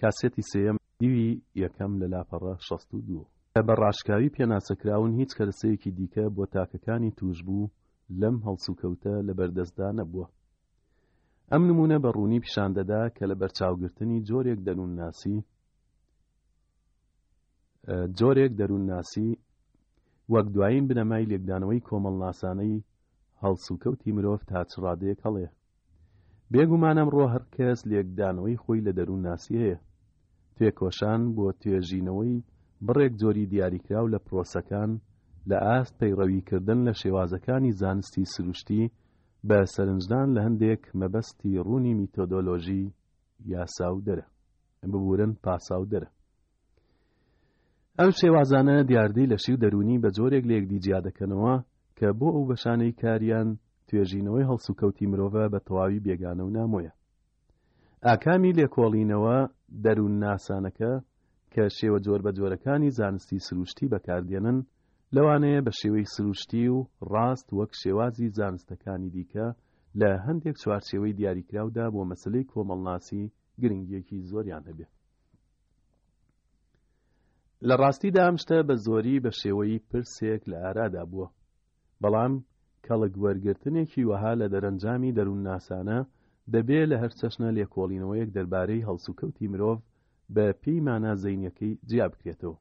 کاسێتی سێیەم دیوی یەکەم لە لاپەڕە شەست و دوو. کە بە ڕاشکاوی پێناسەکراون هیچ کەرەسەیەکی دیکە بۆ تاکەکانی تووشبوو لەم هەڵسوکەوتە لەبەردەستدا نەبووە. ئەم نموونە بە ڕوونی پیشان دەدا کە لەبەرچاوگرتنی جۆرێک دەروونناسی، جۆرێک دەروونناسی وەک دوایین بنەمای لێکدانەوەی کۆمەڵناسانەی هەڵسوکەوتی مرۆڤ تا چ ڕادەیەک هەڵەیە؟ بێگومان ئەمڕۆ هەر کەس لێکدانەوەی خۆی لە دەروونناسی هەیە. تێکۆشان بۆ توێژینەوەی بڕێک جۆری دیاریکراو لە پرۆسەکان لە ئاست پەیڕەویکردن لە شێوازەکانی زانستی سروشتی بە سەرنجدان لە هەندێک مەبەستی ڕوونی میتۆدۆلۆژی یاساودەرە، ببورن پاساودەرە. ئەم شێوازانە دیاردەی لەشی و دەروونی بە جۆرێک لە یەکدی جیا دەکەنەوە کە بۆ ئەو بەشانەی کاریان توێژینەوەی هەڵسوکەوتی مرۆڤە بە تەواوی بێگانە و نامۆیە. ئاکامی لێکۆڵینەوە دەروونناسانەکە کە شێوە جۆربەجۆرەکانی زانستی سروشتی بەکاردێنن، لەوانەیە بە شێوەی سروشتی و ڕاست وەک شێوازی زانستەکانی دیکە لە هەندێک چوارچێوەی دیاریکراودا بۆ مەسەلەی کۆمەڵناسی گرنگییەکی زۆریان هەبێ. لە ڕاستیدا ئەم شتە بە زۆری بە شێوەی پرسێک لە ئارادا بووە بەڵام کەڵک وەرگرتنێکی وەها لە دەرەنجامی دەروونناسانە دەبێ لە هەر چەشنە لێکۆڵینەوەیەک دەربارەی هەڵسوکەوتی مرۆڤ بە پێی مانا زەینەکەی جیا بکرێتەوە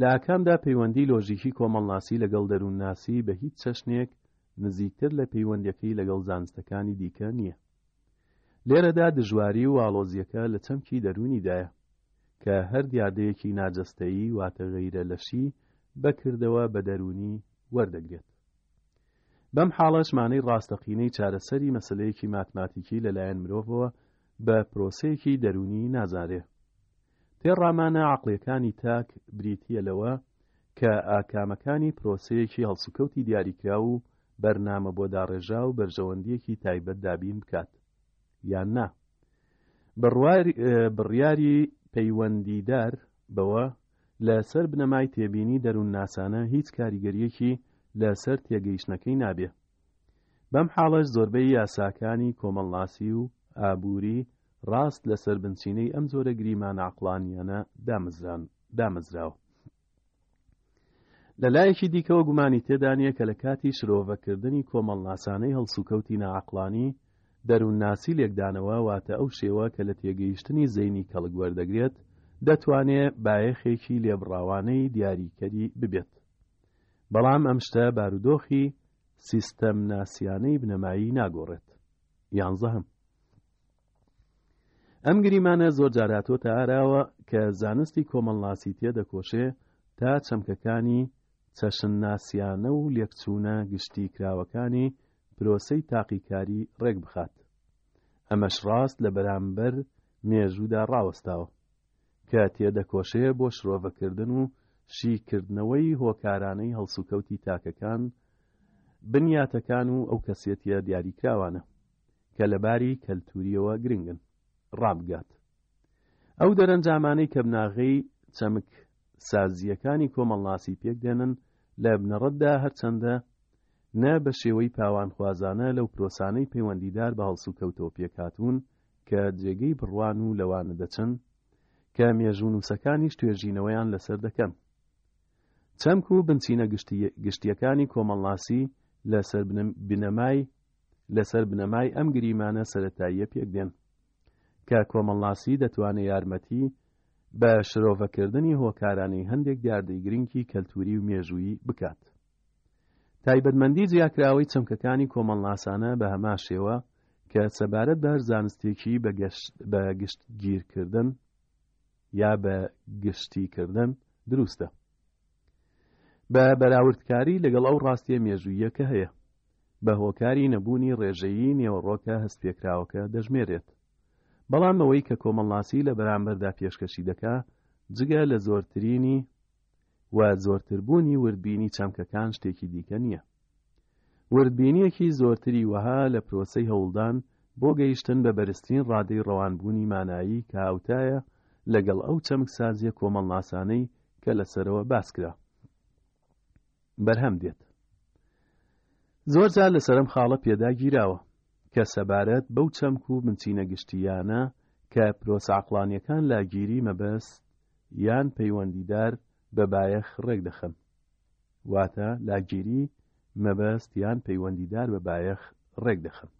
لە ئاکامدا پەیوەندی لۆژیکی کۆمەڵناسی لەگەڵ دەروونناسی بە هیچ چەشنێک نزیکتر لە پەیوەندەکەی لەگەڵ زانستەکانی دیکە نییە لێرەدا دژواری و ئاڵۆزییەکە لە چەمکی دەروونیدایە، کە هەر دیاردەیەکی ناجەستەیی واتە غەیرە لەشی بە کردەوە بە دەروونی وەردەگرێت. بەم حاڵەش مانەی ڕاستەقینەی چارەسەری مەسەلەیەکی ماتماتیکی لەلایەن مرۆڤەوە بە پرۆسەیەکی دەروونی نازانرێ، تێڕامانە عەقڵییەکانی تاک بریتییە لەوە کە ئاکامەکانی پرۆسەیەکی هەڵسوکەوتی دیاریکراو و بەرنامە بۆ داڕێژاو بەرژەوەندییەکی تایبەت دابین بکات یان نا. بڕیاری پەیوەندیدار بەوە لە سەر بنەمای تێبینی دەروونناسانە هیچ کاریگەرییەکی لە سەر تێگەیشتنەکەی نابێ. بەم حاڵەش زۆربەی یاساکانی کۆمەڵناسی و ئابووری ڕاست لەسەر بنچینەی ئەم جۆرە گریمانە عەقڵانییانە دامەزران دامەزراوە. لە لایەکی دیکەوە گومانی تێدا نییە کە لە کاتی شرۆڤەکردنی کۆمەڵناسانەی هەڵسوکەوتی ناعەقڵانی، دەروونناسی لێکدانەوە واتە ئەو شێوە کە لە تێگەیشتنی زەینی کەڵک وەردەگرێت، دەتوانێ بایەخێکی لێبڕاوانەی دیاریکەری ببێت. بەڵام ئەم شتە بارودۆخی سیستەم ناسیانەی بنەمایی ناگۆڕێت یانزەهەم ئەم گریمانە زۆر جاراتۆ تا ئاراوە کە زانستی کۆمەڵناسی تێدەکۆشێ تا چەمکەکانی چەشن ناسیانە و لێکچوونە گشتی کراوەکانی پرۆسەی تاقیکاری ڕێک بخات ئەمەش ڕاست لە بەرامبەر مێژوودا ڕاوەستاوە کە تێدەکۆشێ بۆ شرۆڤەکردن و شیکردنەوەی هۆکارانەی هەڵسوکەوتی تاکەکان، بنیاتەکان و ئەو کەسێتیە دیاریکراوانە، کە لە باری کەلتوریەوە گرنگن، ڕابگات. ئەو دەرەنجامانەی کە بناغەی چەمک سازییەکانی کۆمەڵناسی پێک دێنن، لە بنەڕەتدا هەرچەندە نە بە شێوەی پاوانخوازانە لەو پرۆسانەی پەیوەندیدار بە هەڵسوکەوتەوە پێکهاتوون، کە جێگەی بڕوان و لەوانە دەچن کە مێژوونووسەکانیش توێژینەوەیان لەسەر دەکەن. چەمک و بنچینە گشتییەکانی کۆمەڵناسی لەسەر بنەمای لەسەر بنەمای ئەم گریمانە سەتاییە پێکدێن کە کۆمەڵناسی دەتوانێت یارمەتی بە شرۆڤەکردنی هۆکارانی هەندێک دیاردەی گرنگی کەلتوری و مێژوویی بکات تایبەتمەندی جیاکراوەی چەمکەکانی کۆمەڵناسانە بەهەمان شێوە کە سەبارەت بە هەر زانستێکی بە گشتگیرکردن یا بە گشتیکردن دروستە بە بەراوردکاری لەگەڵ ئەو ڕاستیە مێژوویە کە هەیە بە هۆکاری نەبوونی ڕێژەیی نێوەڕۆکە هەستپێکراوەکە دەژمێرێت بەڵام ئەوەی کە کۆمەڵناسی لە بەرامبەردا پێشکەشی دەکا جگە لە زۆرترینی و زۆرتربوونی وردبینی چەمکەکان شتێکی دیکە نییە. وردبینییەکی زۆرتری وەها لە پرۆسەی هەوڵدان بۆ گەیشتن بە بەرزترین ڕادەی ڕەوانبوونی مانایی کە هاوتایە لەگەڵ ئەو چەمکسازییە کۆمەڵناسانەی کە لە سەرەوە باس کرا بەرهەم دێت. زۆرجار لەسەر ئەم خاڵە پێدا گیراوە کە سەبارەت بەو چەمک و بنچینە گشتییانە کە پرۆسە عەقڵانییەکان لاگیری مەبەست یان پەیوەندیدار بە بایەخ ڕێکدەخەن واتە لاگیری مەبەست یان پەیوەندیدار بە بایەخ ڕێکدەخەن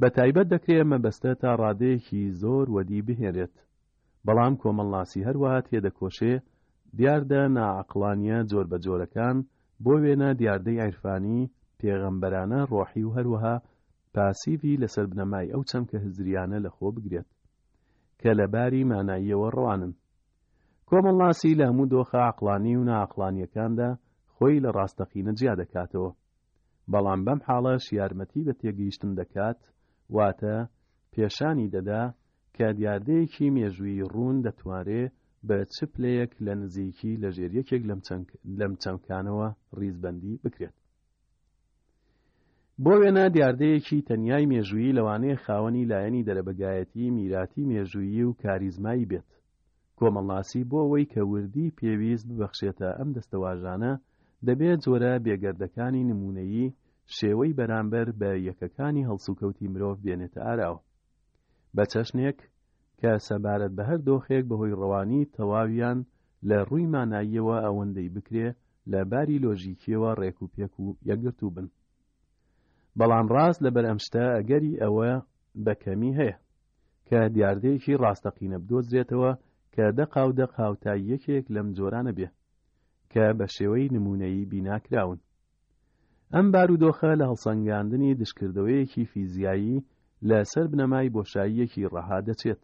بە تایبەت دەکرێت مەبەستە تا ڕادەیەکی زۆر وەدی بهێنرێت بەڵام کۆمەڵناسی هەروەها تێدەکۆشێ دیاردە ناعقلانیە جۆر بە جۆرەکان بۆ وێنە دیاردەی عیرفانی پێغەمبەرانە ڕۆحی و هەروەها پاسیڤی لەسەر بنەمای ئەو چەمکە هزرییانە لەخۆ بگرێت کە لە باری ماناییەوە ڕەوانن. کۆمەڵناسی لە هەموو دۆخە عەقڵانی و ناعەقڵانییەکاندا خۆی لە ڕاستەقینە جیا دەکاتەوە، بەڵام بەم حاڵەش یارمەتی بە تێگەیشتن دەکات، واتە پێشانی دەدا کە دیاردەیەکی مێژوویی ڕوون دەتوانرێ بە چ پلەیەک لە نزیکی لەژێر یەکێک لەم چەمکانەوە ڕیزبەندی بکرێت. بۆ وێنە دیاردەیەکی تەنیای مێژوویی لەوانەیە خاوەنی لایەنی دەرەبەگایەتیی میراتی مێژوویی و کاریزمایی بێت کۆمەڵناسی بۆ ئەوەی کە وردی پێویست ببەخشێتە ئەم دەستەواژانە دەبێ جۆرە بێگەردەکانی نموونەیی شێوەی بەرامبەر بە یەکەکانی هەڵسوکەوتی مرۆڤ بێنێتە ئاراوە بە چەشنێک کە سەبارەت بە هەر دۆخێک بەهۆی ڕەوانی تەواویان لە ڕووی ماناییەوە ئەوەندەی بکرێ لە باری لۆژیکیەوە ڕێک و پێک و یەکگرتوو بن. بەڵام ڕاست لەبەر ئەم شتە ئەگەری ئەوە بە کەمی هەیە کە دیاردەیەکی ڕاستەقینە بدۆزرێتەوە کە دەقا و دەق هاوتای یەکێک لەم جۆرانە بێ کە بە شێوەی نموونەیی بیناکراون. ئەم بارودۆخە لە هەڵسەنگاندنی دژکردەوەیەکی فیزیایی لە سەر بنەمای بۆشاییەکی ڕەها دەچێت.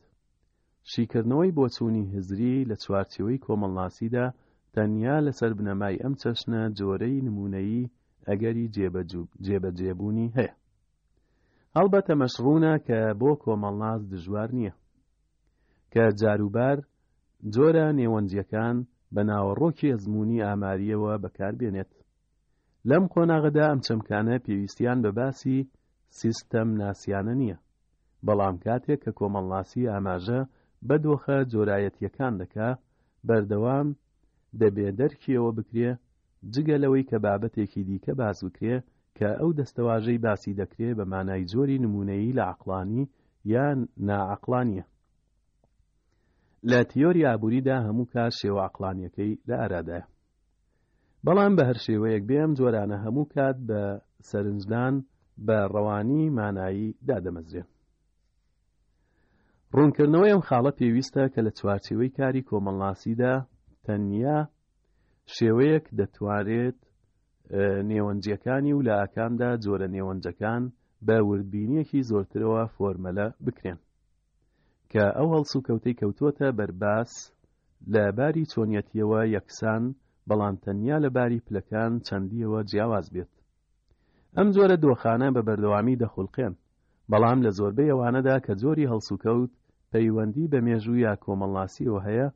شیکردنەوەی بۆچوونی هزری لە چوارچێوەی کۆمەڵناسیدا تەنیا لە سەر بنەمای ئەم چەشنە جۆرەی نموونەیی ئەگەری جێبەجێبوونی هەیە. هەڵبەت ئەمەش ڕوونە کە بۆ کۆمەڵناس دژوار نییە. کە جاروبار جۆرە نێوەندییەکان بە ناوەڕۆکی ئەزموونی ئامارییەوە بەکار بێنێت. لەم قۆناغەدا ئەم چەمکانە پێویستیان بە باسی سیستەمناسیانە نییە، بەڵام کاتێک کە کۆمەڵناسی ئاماژە بە دۆخە جۆرایەتییەکان دەکا، بەردەوام دەبێ دەرکی ئەوە بکرێ، جگە لەوەی کە بابەتێکی دیکە باس بکرێ کە ئەو دەستەواژەی باسی دەکرێ بە مانای جۆری نموونەیی لە عەقڵانی یان نا عەقڵانییە. لە تیۆری ئابووریدا هەموو کار شێوە عەقڵانییەکەی لە ئارادایە. بەڵام بە هەر شێوەیەک بێ ئەم جۆرانە هەموو کات بە سەرنجدان بە ڕەوانی مانایی دادەمەزرێن. ڕوونکردنەوەی ئەم خاڵە پێویستە کە لە چوارچێوەی کاری کۆمەڵناسیدا تەنیا شێوەیەک دەتوانرێت نێوەنجیەکانی و لە ئاکامدا جۆرە نێوەنجەکان بە وردبینیەکی زۆرترەوە فۆرمەلە بکرێن کە ئەو هەڵسوکەوتەی کەوتووەتە بەرباس لە باری چۆنیەتیەوە یەکسان بەڵام تەنیا لە باری پلەکان چەندیەوە جیاواز بێت ئەم جۆرە دۆخانە بە بەردەوامی دەخولقێن، بەڵام لە زۆربەی ئەوانەدا کە جۆری هەڵسوکەوت پەیوەندی بە مێژوو یا کۆمەڵناسییەوە هەیە،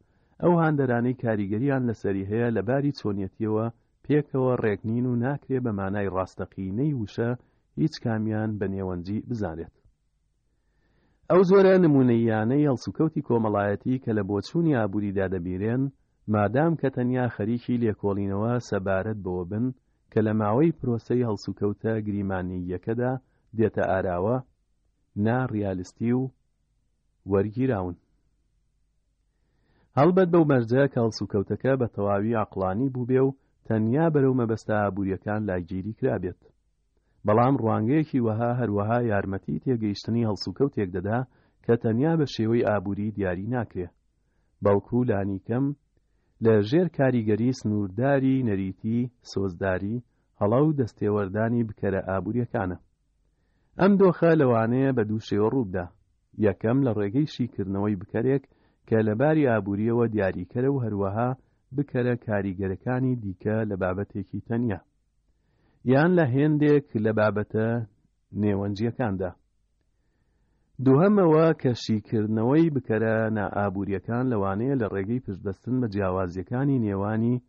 ئەو هاندەرانەی کاریگەرییان لەسەری هەیە لە باری چۆنیەتییەوە پێکەوە ڕێک نین و ناکرێ بە مانای ڕاستەقینەی وشە هیچ کامیان بە نێوەنجی بزانرێت. ئەو جۆرە نموونەییانەی هەڵسوکەوتی کۆمەڵایەتی کە لە بۆچوونی ئابووریدا دەبینرێن، مادام کە تەنیا خەریکی لێکۆڵینەوە سەبارەت بەوە بن کە لە ماوەی پرۆسەی هەڵسوکەوتە گریمانەییەکەدا دێتە ئاراوە، نا ڕیالستی و وەرگیراون. هەڵبەت بەو مەرجە کە هەڵسوکەوتەکە بە تەواوی عەقڵانی بووبێ و تەنیا بەرەو مەبەستە ئابوورییەکان لاگیری کرابێت. بەڵام ڕوانگەیەکی وەها هەروەها یارمەتی تێگەیشتنی هەڵسوکەوتێک دەدا کە تەنیا بە شێوەی ئابووری دیاری ناکرێ، بەڵکوو لانیکەم لە ژێر کاریگەری سنوورداری نەریتی سۆزداری، هەڵە و دەستێوەردانی بکەرە ئابوورییەکانە. ئەم دۆخە لەوانەیە بە دوو شێوە ڕوو بدا، یەکەم لە ڕێگەی شیکردنەوەی بکەرێک کە لە باری ئابوورییەوە دیاریکەرە و هەروەها بکەرە کاریگەرەکانی دیکە لە بابەتێکی تەنیا. یان لە هێندێک لە بابەتە نێوەنجیەکاندا. دوهەمەوە کە شیکردنەوەی بکەرە نائابوریەکان لەوانەیە لە ڕێگەی پشتبەستن بە جیاوازیەکانی نێوانی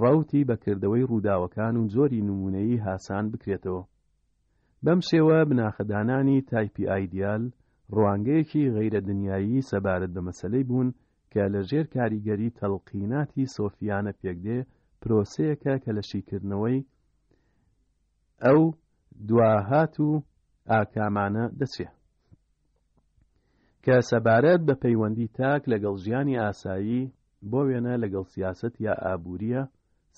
ڕەوتی بەکردەوەی ڕووداوەکان و جۆری نمونەیی هاسان بکرێتەوە. بەم شێوە بناخەدانانی تایپی ئایدیال ڕوانگەیەکی غەیرە دنیایی سەبارەت بە مەسەلەی بوون کە لە ژێر کاریگەری تەڵقیناتی سۆفیانە پێکدێ پرۆسەیەکە کە لە شیکردنەوەی ئەو دواهات و ئاکامانە دەچێ کە سەبارەت بە پەیوەندی تاک لەگەڵ ژیانی ئاسایی بۆ وێنە لەگەڵ سیاست یا ئابووریە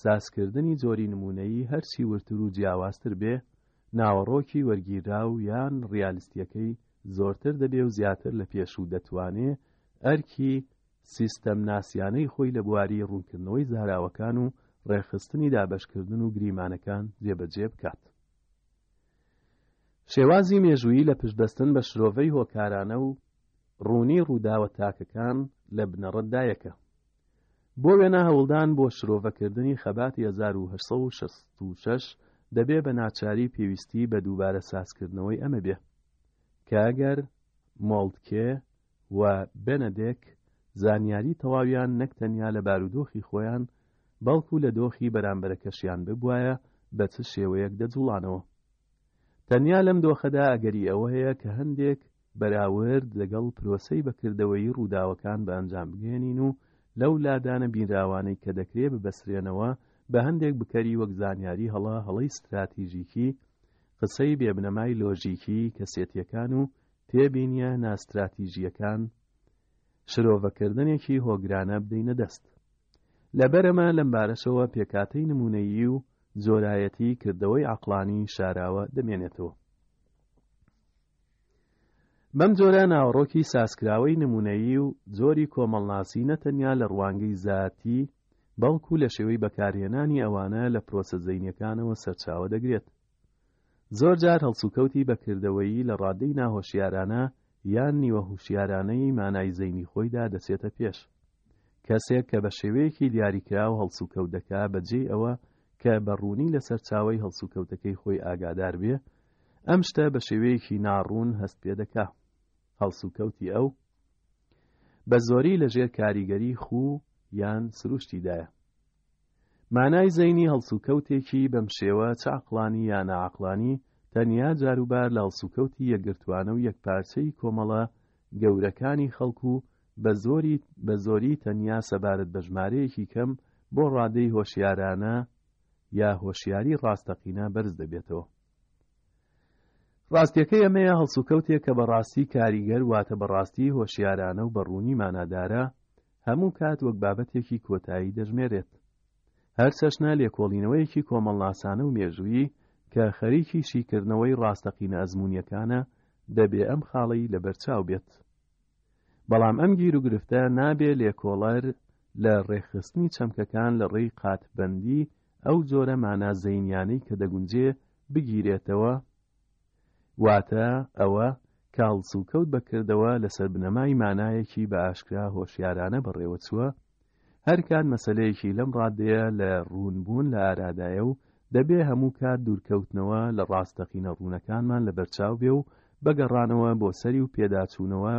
سازکردنی جۆری نمونەیی هەرچی ورتر و جیاوازتر بێ ناوەڕۆکی وەرگیرا و یان ڕیالستیەکەی زۆرتر دەبێ و زیاتر لە پێشوو دەتوانێ ئەرکی سیستەمناسیانەی خۆی لە بواری ڕوونکردنەوەی زاراوەکان و ڕێکخستنی دابەشکردن و گریمانەکان جێبەجێ بکات. شێوازی مێژوویی لە پشتبەستن بە شرۆڤەی هۆکارانە و ڕوونی ڕووداوە تاکەکان لە بنەڕەتدا یەکە بۆ وێنە هەوڵدان بۆ شرۆڤەکردنی خەباتی 1966 دەبێ بە ناچاری پێویستی بە دووبارە سازکردنەوەی ئەمە بێ کە ئەگەر مۆڵدکێ و بێنەدێک زانیاری تەواویان نەک تەنیا لە بارودۆخی خۆیان بەڵکو لە دۆخی بەرامبەرەکەشیان ببوایە بە چ شێوەیەک دەجوڵانەوە. تەنیا لەم دۆخەدا ئەگەری ئەوە هەیە کە هەندێک بەراورد لەگەڵ پرۆسەی بەکردەوەیی ڕووداوەکان بە ئەنجام بگەیەنین و لەو لادانە بینراوانەی کە دەکرێ ببەسرێنەوە بە هەندێک بکەری وەک زانیاری هەڵە هەڵەی ستراتیژیکی قسەی بێبنەمای لۆژیکی کەسێتیەکان و تێبینییە ناستراتیژییەکان شرۆڤەکردنێکی هۆگرانە بدەینە دەست لەبەرەمە لەم بارەشەوە پێکاتەی نمونەیی و جۆرایەتی کردەوەی عقلانی شاراوە دەمێنێتەوە بەم جۆرە ناوەڕۆکی سازکراوەی نمونەیی و جۆری کۆمەڵناسی نەتەنیا لە ڕوانگەی زیاتی بەڵکو لە شێوەی بەکارهێنانی ئەوانە لە پرۆسە زەینەکانەوە سەرچاوە دەگرێت زۆر جار هەڵسوکەوتی بە کردەوەیی لە ڕادەی ناهۆشیارانە یان نیوە هوشیارانەی مانای زەینی خۆیدا دەچێتە پێش. کەسێک کە بە شێوەیەکی دیاریکراو هەڵسوکەوت دەکا بە جێی ئەوە کە بە ڕوونی لە سەرچاوەی هەڵسوکەوتەکەی خۆی ئاگادار بێ، ئەم شتە بە شێوەیەکی ناڕوون هەست پێ دەکا. هەڵسوکەوتی ئەو بە زۆری لە ژێر کاریگەری خوو یان سرووشتی دایە. مانای زەینی هەڵسوکەوتێکی بەم شێوە چ عەقڵانی یا ناعەقڵانی تەنیا جاروبار لە هەڵسوکەوتی یەکگرتوانە و یەکپارچەی کۆمەڵە گەورەکانی خەڵک و بە زۆری بە زۆری تەنیا سەبارەت بە ژمارەیەکی کەم بۆ ڕادەی هۆشیارانە یا هۆشیاری ڕاستەقینە بەرز دەبێتەوە. ڕاستیەکەی ئەمەیە هەڵسوکەوتێک کە بە ڕاستی کاریگەر واتە بە ڕاستی هۆشیارانە و بە ڕوونی مانادارە هەموو کات وەک بابەتێکی کۆتایی دەژمێرێت. هەر چەشنە لێکۆڵینەوەیەکی کۆمەڵناسانە و مێژوویی کە خەریکی شیکردنەوەی ڕاستەقینە ئەزموونیەکانە دەبێ ئەم خاڵەی لەبەرچاو بێت. بەڵام ئەم گیروگرفتە نابێ لێکۆڵەر لە ڕێکخستنی چەمکەکان لە ڕێی قاتبەندی ئەو جۆرە مانا زەینیانەی کە دەگونجێ بگیرێتەوە، واتە ئەوە کە هەڵسوکەوت بە کردەوە لەسەر بنەمای مانایەکی بە ئاشکرا هۆشیارانە بەڕێوە چووە، هەر کات مەسەلەیەکی لەم ڕادەیە لە ڕوون بوون لە ئارادایە و دەبێ هەموو کات دوورکەوتنەوە لە ڕاستەقینە ڕوونەکانمان لە بەرچاو بێ و بە گەڕانەوە بۆ سەری و پێداچوونەوە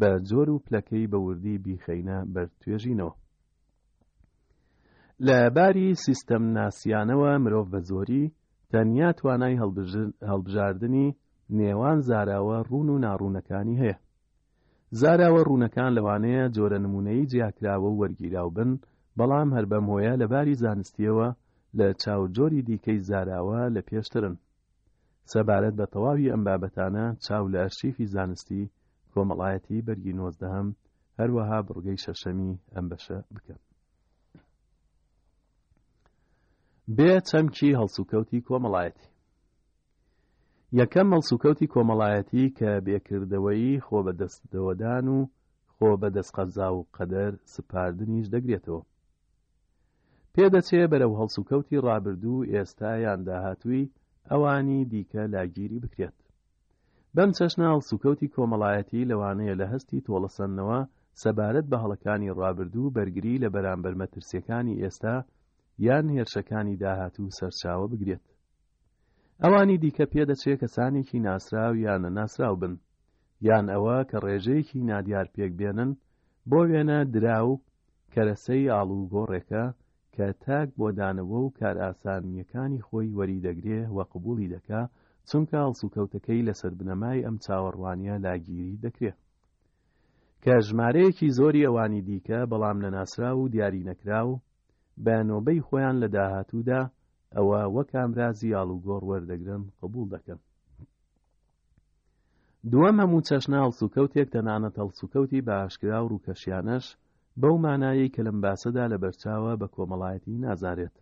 بە جۆر و پلەکەی بە وردی بیخەینە بەر توێژینەوە. لە باری سیستەمناسیانەوە مرۆڤ بە زۆری تەنیا توانای هەڵبژاردنی نێوان زاراوە ڕوون و ناڕوونەکانی هەیە زاراوە ڕوونەکان لەوانەیە جۆرە نمونەی جیاکراوە و وەرگیراو بن بەڵام هەر بەم هۆیە لە باری زانستیەوە لە چاو جۆری دیکەی زاراوە لە پێشترن سەبارەت بە تەواوی ئەم بابەتانە چاو لە ئەرشیفی زانستی کۆمەڵایەتی بەرگی نۆزدەهەم هەروەها بڕگەی شەشەمی ئەم بەشە بکەن بێ چەمکی هەڵسوکەوتی کۆمەڵایەتی یەکەم هەڵسوکەوتی کۆمەڵایەتی کە بێکردەوەی خۆ بە دەستەوەدان و خۆ بە دەستقەزا و قەدەر سپاردنیش دەگرێتەوە پێدەچێ بەرەو هەڵسوکەوتی ڕابردوو، ئێستا یان داهاتووی ئەوانی دیکە لاگیری بکرێت. بەم چەشنە هەڵسوکەوتی کۆمەڵایەتی لەوانەیە لە هەستی تۆڵەسەندنەوە سەبارەت بە هەڵەکانی ڕابردوو بەرگری لە بەرامبەر مەترسییەکانی ئێستا یان هێرشەکانی داهاتوو سەرچاوە بگرێت. ئەوانی دیکە پێدەچێ کەسانێکی ناسراو یان نەناسراو بن، یان ئەوە کە ڕێژەیەکی نادیار پێکبێنن، بۆ وێنە دراو، کەرەسەی ئاڵوگۆڕێکە کە تاک بۆ دانەوە و کارئاسانییەکانی خۆی وەریدەگرێ و قبووڵی دەکا، چونکە هەڵسوکەوتەکەی لەسەر بنەمای ئەم چاوەڕوانییە لاگیری دەکرێ کە ژمارەیەکی زۆری ئەوانی دیکە بەڵام نەناسراو و دیارینەکراو بە نۆبەی خۆیان لە داهاتوودا ئەوە وەک ئامرازی ئاڵوگۆڕ وەردەگرن قبووڵ دەکەن. دووەم هەموو چەشنە هەڵسوکەوتێک تەنانەت هەڵسوکەوتی بە ئاشکرا و ڕووکەشیانەش بەو مانایەی کە لەم باسەدا لەبەرچاوە بە کۆمەڵایەتی نازارێت.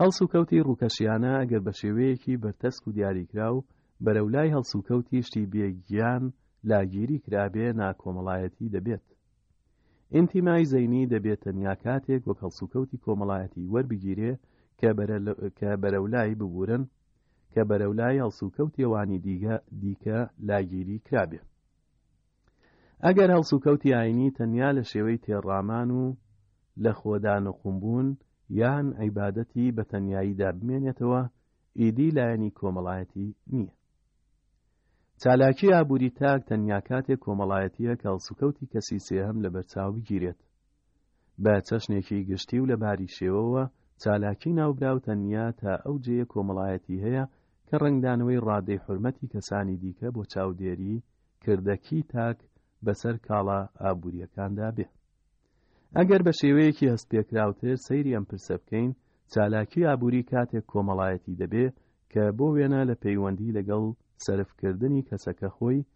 هەڵسوکەوتی ڕووکەشیانە ئەگەر بە شێوەیەکی بەرتەسک و دیاریکراو بەرەو لای هەڵسوکەوتی شتی بێ گیان لاگیری کرابێ ناکۆمەڵایەتی دەبێت. ئینتیمای زەینی دەبێت تەنیا کاتێک وەک هەڵسوکەوتی کۆمەڵایەتی وەربگیرێ کە بەرەولای ببورن کە بەرەولای هەڵسوکەوتێ وانی دیگە دیکە لاگیری کرابێ ئەگەر هەڵسوکەوتی ئاینی تەنیا لە شێوەی تێڕامان و لە خۆدان و قومبوون یان عیبادەتی بە تەنیاییدا بمێنێتەوە ئیدی لایەنی کۆمەڵایەتی نییە چالاکی ئابووری تاک تەنیا کاتێک کۆمەڵایەتیە کە هەڵسوکەوتی کەسی سێهەم لە بەرچاو بگیرێت بە چەشنێکی گشتی و لە باری شێوەوە چالاکی ناوبراو تەنیا تا ئەو جێیە کۆمەڵایەتی هەیە کە ڕەنگدانەوەی ڕادەی حورمەتی کەسانی دیکە بۆ چاودێری کردەکی تاک بەسەر کاڵا ئابووریەکاندا بێ ئەگەر بە شێوەیەکی هەست پێکراوتر سەیری ئەم پرسە بکەین چالاکی ئابووری کاتێک کۆمەڵایەتی دەبێ کە بۆ وێنە لە پەیوەندی لەگەڵ سەرفکردنی کەسەکە خۆی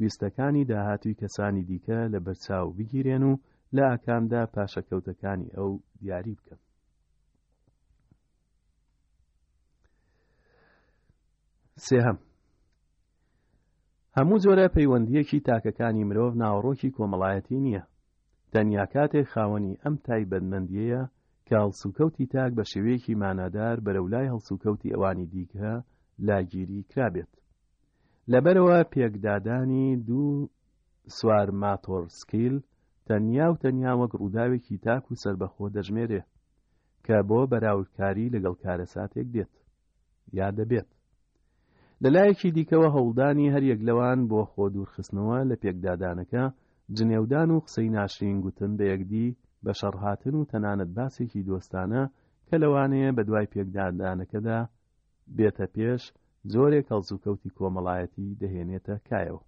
ویستەکانی داهاتووی کەسانی دیکە لەبەرچاو بگیرێن و لە ئاکامدا پاشەکەوتەکانی ئەو دیاری بکەن سێهەم هەموو جۆرە پەیوەندیەکی تاکەکانی مرۆڤ ناوەڕۆکی کۆمەڵایەتی نییە تەنیا کاتێک خاوەنی ئەم تایبەتمەندیەیە کە هەڵسوکەوتی تاک بە شێوەیەکی مانادار بەرەولای هەڵسوکەوتی ئەوانی دیکە لاگیری کرابێت لەبەرئەوە پێکدادانی دوو سوار ماتۆڕ سکیل تەنیا و تەنیا وەک ڕووداوێکی تاک و سەربەخۆ دەژمێرێ کە بۆ بەراوردکاری لەگەڵ کارەساتێک دێت یا دەبێت لە لایەکی دیکەوە هەوڵدانی هەریەک لەوان بۆ خۆ دوورخستنەوە لە پێکدادانەکە جنێودان و قسەی ناشرین گوتن بە یەکدی بە شەڕهاتن و تەنانەت باسێکی دۆستانە کە لەوانەیە بە دوای پێکدادانەکەدا بێتە پێش جۆرێک هەڵسوکەوتی کۆمەڵایەتی دەهێنێتە کایەوە.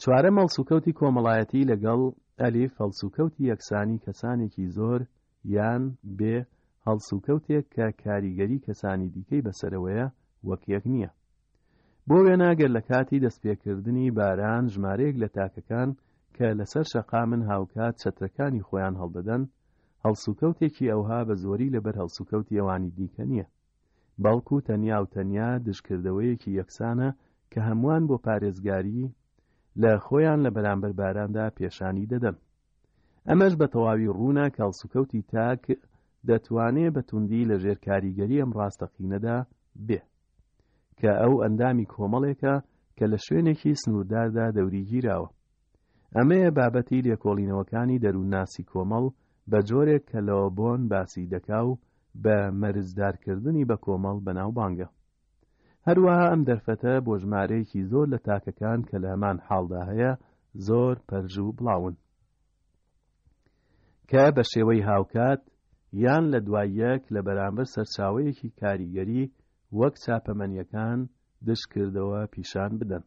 چوارەم هەڵسوکەوتی کۆمەڵایەتی لەگەڵ، ئەلیف، هەڵسوکەوتی یەکسانی کەسانێکی زۆر یان، بێ، هەڵسوکەوتێک کە کاریگەری کەسانی دیکەی بەسەرەوەیە وەک یەک نییە. بۆ وێنە گەر لە کاتی دەستپێکردنی باران ژمارەیەک لە تاکەکان کە لەسەر شەقامن هاوکات چەترەکانی خۆیان هەڵدەدەن هەڵسوکەوتێکی ئەوها بە زۆری لەبەر هەڵسوکەوتی ئەوانی دیکە نییە بەڵکو تەنیا و تەنیا دژکردەوەیەکی یەکسانە کە هەمووان بۆ پارێزگاری لە خۆیان لە بەرامبەر باراندا پێشانی دەدەن ئەمەش بە تەواوی ڕوونە کاڵسوکەوتی تاک دەتوانێ بە توندی لە ژێر کاریگەری ئەم ڕاستەقینەدا بێ کە ئەو ئەندامی کۆمەڵێکە کە لە شوێنێکی سنوورداردا دەوری گیراوە ئەمەیە بابەتی لێکۆڵینەوەکانی دەروونناسی کۆمەڵ بە جۆرێک کە لەوە بۆن باسی دەکا و بە مەرزدارکردنی بە کۆمەڵ بەناوبانگە هەروەها ئەم دەرفەتە بۆ ژمارەیەکی زۆر لە تاکەکان کە لە هەمان حاڵدا هەیە زۆر پەرژ و بڵاون کە بە شێوەی هاوکات یان لە دوای یەک لە بەرامبەر سەرچاوەیەکی کاریگەری وەک چاپەمەنیەکان دژ کردەوە پیشان بدەن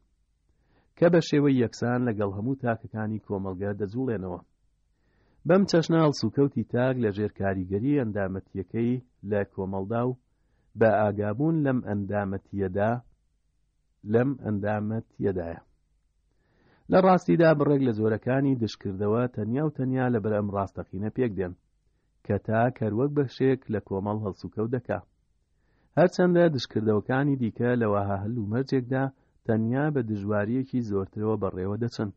کە بە شێوەی یەکسان لە گەڵ هەموو تاکەکانی کۆمەڵگە دەجوڵێنەوە. بەم چەشنە هەڵسوکەوتی تاک لە ژێر کاریگەری ئەندامەتیەکەی لە کۆمەڵدا و بە ئاگابوون لەم ئەندامەتیەدا، لەم ئەندامەتیەدایە لە ڕاستیدا بڕێک لە جۆرەکانی دشکردەوە تەنیا و تەنیا لە بەرەم ڕاستەقینە پێک دێن کە تا کەروەک بەشێک لە کۆمەڵ هەڵسوکەوت دەکا هەرچەندە دشکردەوەکانی دیکە لەوەها هەل و مەرجێکدا تەنیا بە دژواریەکی زۆرترەوە بەڕێوە دەچن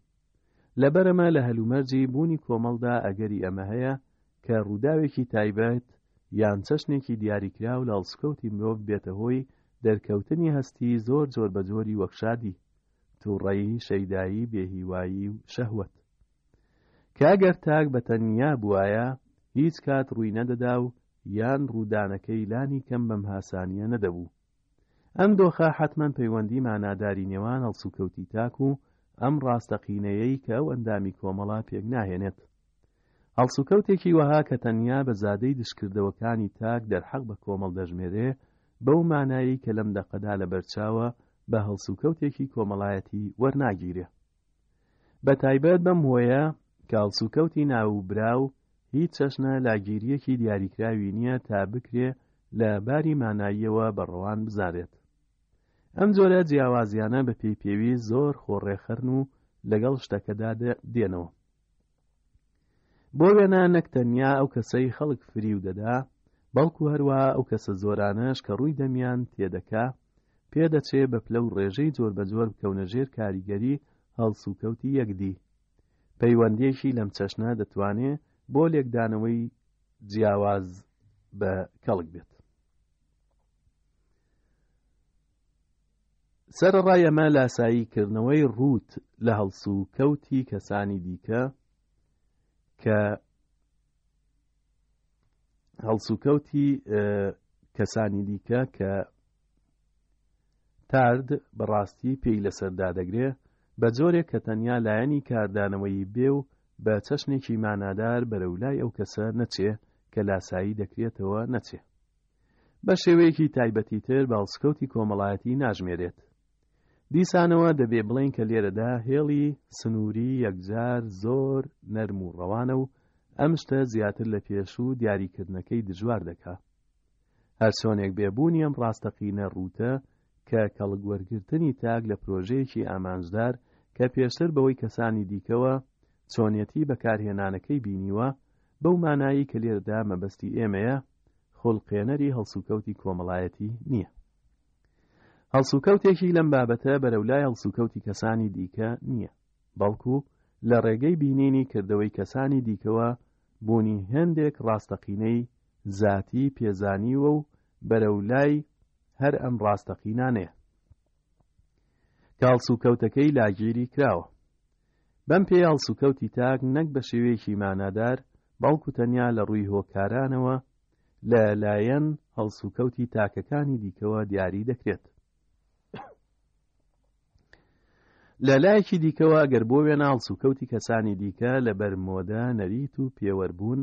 لەبەرەمە لە هەلومەرجی بوونی کۆمەڵدا ئەگەری ئەمە هەیە کە ڕووداوێکی تایبەت یان چەشنێکی دیاریکراو لە هەڵسوکەوتی مرۆڤ بێتە هۆی دەرکەوتنی هەستی زۆر جۆر بە جۆری وەک شادی تووڕەیی شەیدایی بێهیوایی و شەهوت کاگەر تاک بە تەنیا بواە هیچ کات ڕووی نەدەدا و یان ڕوودانەکەی لانی کەم بەم هاسانیە نەدەبوو ئەم دۆخە حەتمەن پەیوەندی ماناداری نێوان هەڵسوکەوتی تاک و ئەم ڕاستەقینەیەی کە ئەو ئەندامی کۆمەڵە پێک ناهێنێت هەڵسوکەوتێکی وەها کە تەنیا بە زادەی دژکردەوەکانی تاک دەرحەق بە کۆمەڵ دەژمێرێ بەو مانایی کە لەم دەقەدا لە بەرچاوە بە هەڵسوکەوتێکی کۆمەڵایەتی وەرناگیرێ بەتایبەت بەم هۆیە کە هەڵسوکەوتی ناوبراو هیچ چەشنە لاگیریەکی دیاریکراوی نییە تا بکرێ لە باری ماناییەوە بە ڕەوان بزانێت ئەم جۆرە جیاوازیانە بە پێی پێویست زۆر خۆڕێخەرن و لەگەڵ شتەکەدا دێنەوە بۆ وێنە نەک تەنیا ئەو کەسەی خەڵک فریو دەدا بەڵکو هەروە ئەو کەسە زۆرانەش کە ڕووی دەمیان تێدەکا پێدەچێ بە پلە و ڕێژەی جۆر بە جۆر بکەونە ژێر کاریگەری هەڵسوکەوتی یەکدی پەیوەندیەکی لەم چەشنە دەتوانێ بۆ لێکدانەوەی جیاواز بە کەڵک بێت سەرەڕای ئەمە لاسایی کردنەوەی ڕووت لە هەڵسو کەوتی کەسانی دیکە کە هەڵسوکەوتی کەسانی دیکە کە تارد بەڕاستی پێی لەسەردا دەگرێ بە جۆرێک کە تەنیا لایەنی کاردانەوەی بێ و بە چەشنێکی مانادار بەرەولای ئەو کەسە نەچێ کە لاسایی دەکرێتەوە نەچێ بە شێوەیەکی تایبەتی تر بە هەڵسکەوتی کۆمەڵایەتی ناژمێرێت. دیسانەوە دەبێ بڵێین کە لێرەدا هێڵی سنووری یەکجار زۆر نەرم و ڕەوانە و ئەم شتە زیاتر لە پێشوو دیاریکردنەکەی دژوار دەکا. هەرچۆنێک بێ بوونی ئەم ڕاستەقینە ڕووتە کە کەڵک وەرگرتنی تاک لە پرۆژەیەکی ئامانجدار کە پێشتر بەوەی کەسانی دیکەوە چۆنیەتی بەکارهێنانەکەی بینیوە بەو مانایی کە لێرەدا مەبەستی ئێمەیە خولقێنەری هەڵسوکەوتی کۆمەڵایەتی نییە هەڵسوکەوتێکی لەم بابەتە بەرەولای هەڵسوکەوتی کەسانی دیکە نییە بەڵکو لە ڕێگەی بینینی کردەوەی کەسانی دیکەوە بوونی هەندێک ڕاستەقینەی زاتی پێزانیوە و بەرەولای هەر ئەم ڕاستەقینانەیە کاڵسوکەوتەکەی لاگیری کراوە بەم پێیە هەڵسوکەوتی تاک نەک بە شێوەیەکی مانادار بەڵکو تەنیا لە ڕووی هۆکارانەوە لە لایەن هەڵسوکەوتی تاکەکانی دیکەوە دیاری دەکرێت لە لایەکی دیکەوە ئەگەر بۆ وێنە هەڵسوکەوتی کەسانی دیکە لە بەرمۆدە نەریت و پێوەربوون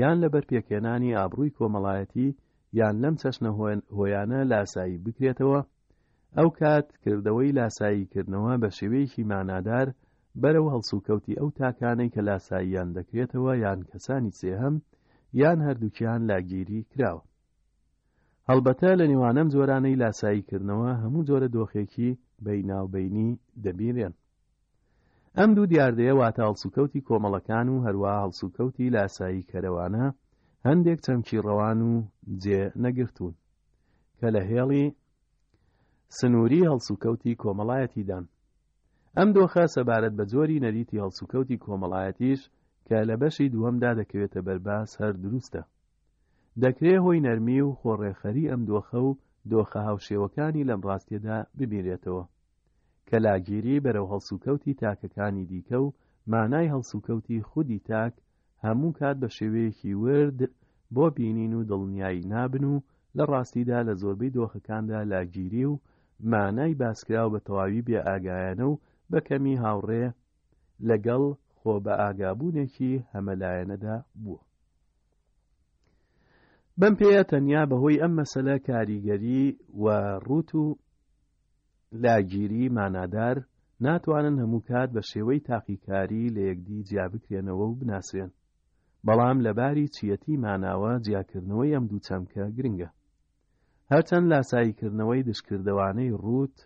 یان لە بەرپێکێنانی ئابڕووی کۆمەڵایەتی یان لەم چەشنە هۆیانە لاسایی بکرێتەوە ئەو کات کردەوەی لاسایی کردنەوە بە شێوەیەکی مانادار بەرەو هەڵسوکەوتی ئەو تاکانەی کە لاساییان دەکرێتەوە یان کەسانی سێهەم یان هەردووکیان لاگیری کراوە هەڵبەتە لە نێوانەم جۆرانەی لاسایی کردنەوە هەموو جۆرە دۆخێکی بەیناوبینی دەبیرێن ئەم دوو دیاردەیە واتە هەڵسوکەوتی کۆمەڵەکان و هەروە هەڵسوکەوتی لاسایی کەرەوانە هەندێک چەمکی ڕەوان و جێ نەگرتوون کە لە هێڵی سنووری هەڵسوکەوتی کۆمەڵایەتیدان ئەم دۆخە سەبارەت بە جۆری نەریتی هەڵسوکەوتی کۆمەڵایەتیش کە لە بەشی دووەمدا دەکەوێتە بەرباس هەر دروستە دەکرێ هۆی نەرمی و خۆڕێخەری ئەم دۆخە و دۆخە هاوشێوەکانی لەم ڕاستێدا ببینرێتەوە کە لاگیری بەرەو هەڵسوکەوتی تاکەکانی دیکە و مانای هەڵسوکەوتی خودی تاک هەموو کات بە شێوەیەکی ورد بۆ بینین و دڵنیایی نابن و لە ڕاستیدا لە زۆربەی دۆخەکاندا لاگیری و مانای باسکراو بە تەواوی بێ ئاگایانە و بە کەمی هاوڕێ لەگەڵ خۆ بە ئاگابوونێکی هەمەلایەنەدا بووە بەم پێەیە تەنیا بەهۆی ئەم مەسەلە کاریگەری و ڕوت و لاگیریی مانادار، ناتوانن هەموو کات بە شێوەی تاقیکاری لە یەکدی جیا بکرێنەوە و بناسرێن، بەڵام لە باری چییەتیی ماناوە جیاکردنەوەی ئەم دوو چەمکە گرنگە. هەرچەند لاساییکردنەوەی دژکردەوانەی ڕووت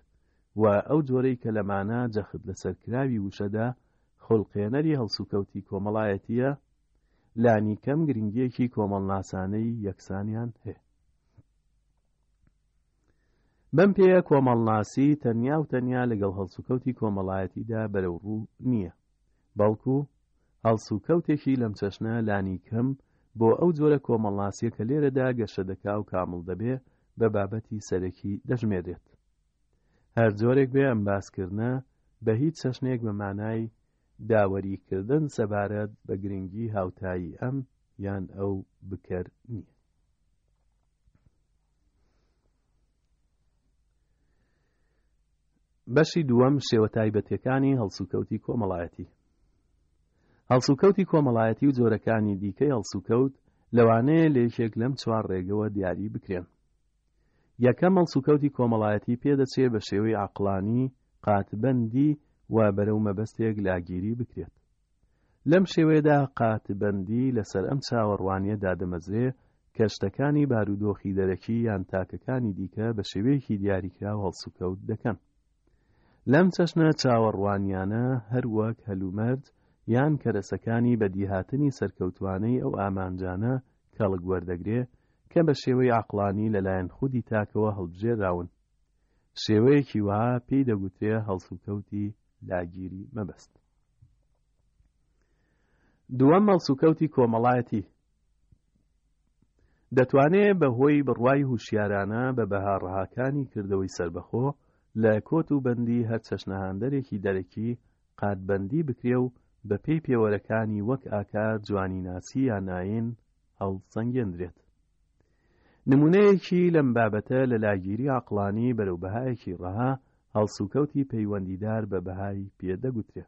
و ئەو جۆرەی کە لە مانا جەخت لەسەر کراوی وشەدا خولقێنەری هەڵسوکەوتی کۆمەڵایەتییە، لانیکەم گرنگییەکی کۆمەڵناسانەی یەکسانیان هەیە. بەم پێیە کۆمەڵناسی تەنیا و تەنیا لەگەڵ هەڵسوکەوتی کۆمەڵایەتیدا بەرەوڕوو نییە، بەڵکو هەڵسوکەوتێکی لەم چەشنە لانیکەم بۆ ئەو جۆرە کۆمەڵناسیە کە لێرەدا گەشە دەکا و کامڵ دەبێ بە بابەتی سەرەکی دەژمێرێت. هەر جۆرێک بێ ئەم باسکردنە بە هیچ چەشنێک بە مانای داوەریکردن سەبارەت بە گرنگی هاوتایی ئەم یان ئەو بکەر نییە. بەشی دووەم شێوە تایبەتەکانی هەڵسوکەوتی کۆمەڵایەتی هەڵسوکەوتی کۆمەڵایەتی و جۆرەکانی دیکەی هەڵسوکەوت لەوانەیە لێکێک لەم چوار ڕێگەوە دیاری بکرێن یەکەم هەڵسوکەوتی کۆمەڵایەتی پێدەچێ بە شێوەی عقلانی قاتبندی و بەرەو مەبەستێک لاگیری بکرێت لەم شێوەیەدا قاتبەندی لەسەر ئەم چاوەڕوانییە دادەمەزرێ کە شتەکانی بارودۆخی دەرەکی یان تاکەکانی دیکە بە شێوەیەکی دیاریکراو هەڵسوکەوت دەکەن. لەم چەشنە چاوەڕوانیانە هەروەک هەلومەرج یان کەرەسەکانی بەدیهاتنی سەرکەوتوانەی ئەو ئامانجانە کەڵک وەردەگرێ کە بە شێوەی عەقڵانی لەلایەن خودی تاکەوە هەڵبژێراون. شێوەیەکی وەها پێی دەگوترێ هەڵسوکەوتی لاگیری مەبەست. دووەم هەڵسوکەوتی کۆمەڵایەتی دەتوانێت بە هۆی بڕوای هوشیارانە بە بەها ڕەهاکانی کردەوەی سەربەخۆ لە کۆت و بەندی هەر چەشنە هاندەرێکی دەرەکی قاتبەندی بکرێ و بە پێی پێوەرەکانی وەک ئاکار جوانیناسی یان ئاین هەڵسەنگێندرێت نمونەیەکی لەم بابەتە لە لاگیری عقلانی بەرەو بەهایەکی ڕەها هەڵسوکەوتی پەیوەندیدار بە بەهای پێ دەگوترێ.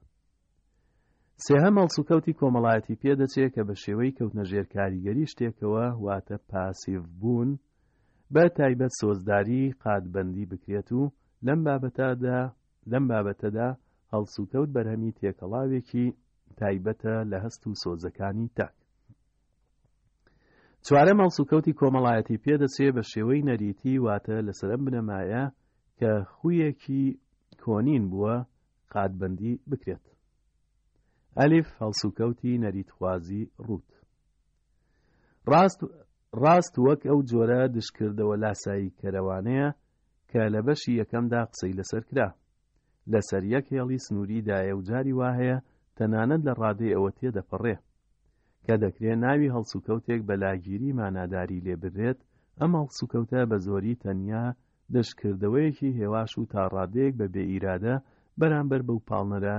سێهەم هەڵسوکەوتی کۆمەڵایەتی پێ دەچێ کە بە شێوەی کەوتنە ژێر کاریگەری شتێکەوە واتە پاسیڤ بوون بە تایبەت سۆزداری قاتبەندی بکرێت و لەم بابەتەدا لەم بابەتەدا هەڵسوکەوت بەرهەمی تێکەڵاوێکی تایبەتە لە هەست و سۆزەکانی تاک چوارەم هەڵسوکەوتی کۆمەڵایەتی پێدەچێ بە شێوەی نەریتی واتە لەسەر ئەم بنەمایە کە خویەکی کۆنین بووە قاتبندی بکرێت ئەلیف هەڵسوکەوتی نەریتخوازی ڕوت ڕاست ڕاست وەک ئەو جۆرە دشکردەوە لاسایی کەرەوانەیە کە لە بەشی یەکەمدا قسەی لەسەر کرا لەسەر یەک هێڵی سنووری دایە و جاری وا هەیە تەنانەت لە ڕادەی ئەوە تێدەپەڕێ کە دەکرێ ناوی هەڵسوکەوتێک بە لاگیری ماناداری لێ ببرێت، ئەم هەڵسوکەوتە بە زۆری تەنیا دژکردەوەیەکی هێواش و تا ڕادەیەک بە بێ ئیرادە بەرامبەر بەو پاڵنەرە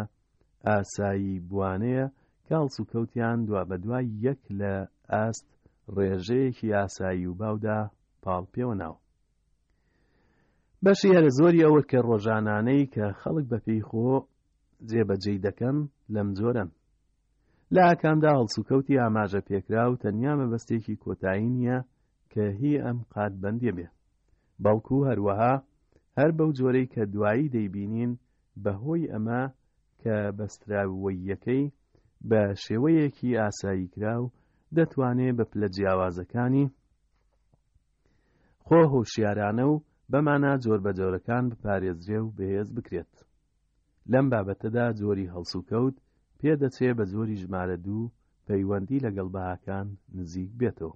ئاسایی بوانەیە کە هەڵسوکەوتیان دوابەدوای یەک لە ئاست ڕێژەیەکی ئاسایی و باودا پاڵ پێوە ناوە. بەشی هەرە زۆری ئەوە کە ڕۆژانانەی کە خەڵک بە پێی خۆ جێبەجێی دەکەن لەم جۆرەن لە ئاکامدا هەڵسوکەوتی ئاماژە پێکرا و تەنیا مەبەستێکی کۆتایی نییە کە هی ئەم قات بەندێ بێ بەڵکو هەروەها هەر بەو جۆرەی کە دوایی دەیبینین بەهۆی ئەمە کە بەستراوەیەکەی بە شێوەیەکی ئاسایی کرا و دەتوانێ بە پلە جیاوازەکانی خۆ هۆشیارانە و بەمانا جۆربەجۆرەکان بپارێزرێ و بەهێز بکرێت. لەم بابەتەدا جۆری هەڵسوکەوت پێدەچێ بە جۆری ژمارە دوو پەیوەندی لەگەڵ بەهاکان نزیک بێتەوە.